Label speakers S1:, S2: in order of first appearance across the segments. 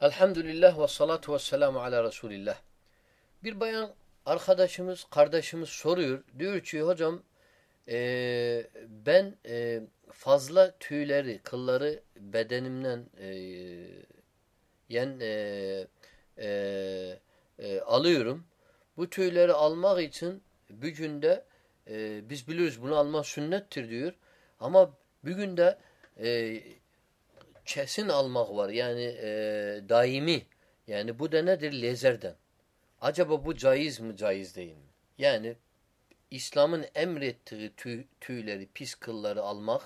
S1: Elhamdülillah ve salatu ve selamu ala Resulillah. Bir bayan arkadaşımız, kardeşimiz soruyor. Diyor ki hocam e, ben e, fazla tüyleri, kılları bedenimden e, yen, e, e, e, alıyorum. Bu tüyleri almak için bir günde e, biz biliyoruz bunu almak sünnettir diyor. Ama bir günde e, kesin almak var. Yani e, daimi. Yani bu da nedir? Lezerden. Acaba bu caiz mi, caiz değil mi? Yani İslam'ın emrettiği tüy, tüyleri, pis kılları almak,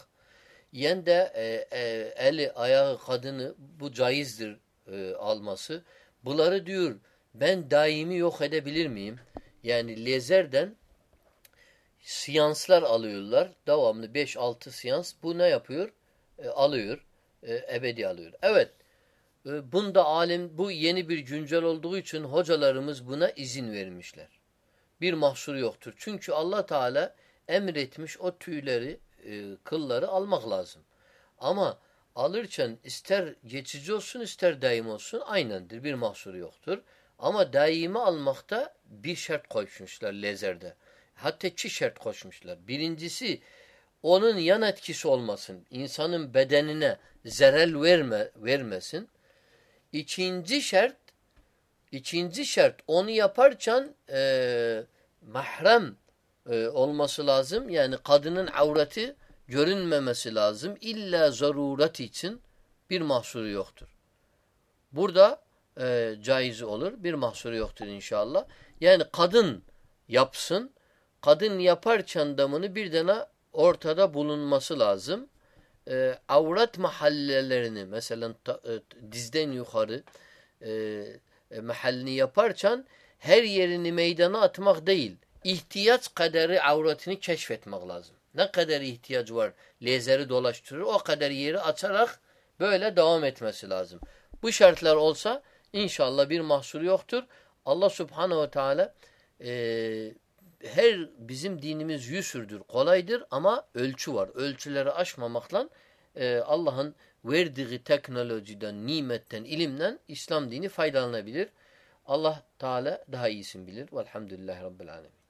S1: yen de e, e, eli, ayağı, kadını bu caizdir e, alması. Bunları diyor ben daimi yok edebilir miyim? Yani lezerden siyanslar alıyorlar. Devamlı 5-6 siyans. Bu ne yapıyor? E, alıyor e, ebedi alıyor. Evet. E, bunda alim bu yeni bir güncel olduğu için hocalarımız buna izin vermişler. Bir mahsur yoktur. Çünkü Allah Teala emretmiş o tüyleri, e, kılları almak lazım. Ama alırken ister geçici olsun ister daim olsun aynendir. Bir mahsuru yoktur. Ama daimi almakta bir şart koşmuşlar lezerde. Hatta iki şart koşmuşlar. Birincisi onun yan etkisi olmasın. İnsanın bedenine zerel verme, vermesin. İkinci şart ikinci şart onu yaparken e, mahrem e, olması lazım. Yani kadının avreti görünmemesi lazım. İlla zaruret için bir mahsuru yoktur. Burada e, caiz olur. Bir mahsuru yoktur inşallah. Yani kadın yapsın. Kadın yaparken damını bir tane ortada bulunması lazım. E, avret mahallelerini mesela ta, e, dizden yukarı e, e, mahallini yaparken her yerini meydana atmak değil. İhtiyaç kadarı avretini keşfetmek lazım. Ne kadar ihtiyaç var lezeri dolaştırır o kadar yeri açarak böyle devam etmesi lazım. Bu şartlar olsa inşallah bir mahsur yoktur. Allah subhanehu ve teala e, her bizim dinimiz yüsürdür, kolaydır ama ölçü var. Ölçüleri aşmamakla e, Allah'ın verdiği teknolojiden, nimetten, ilimden İslam dini faydalanabilir. Allah Teala daha iyisin bilir. Velhamdülillahi Rabbil Alemin.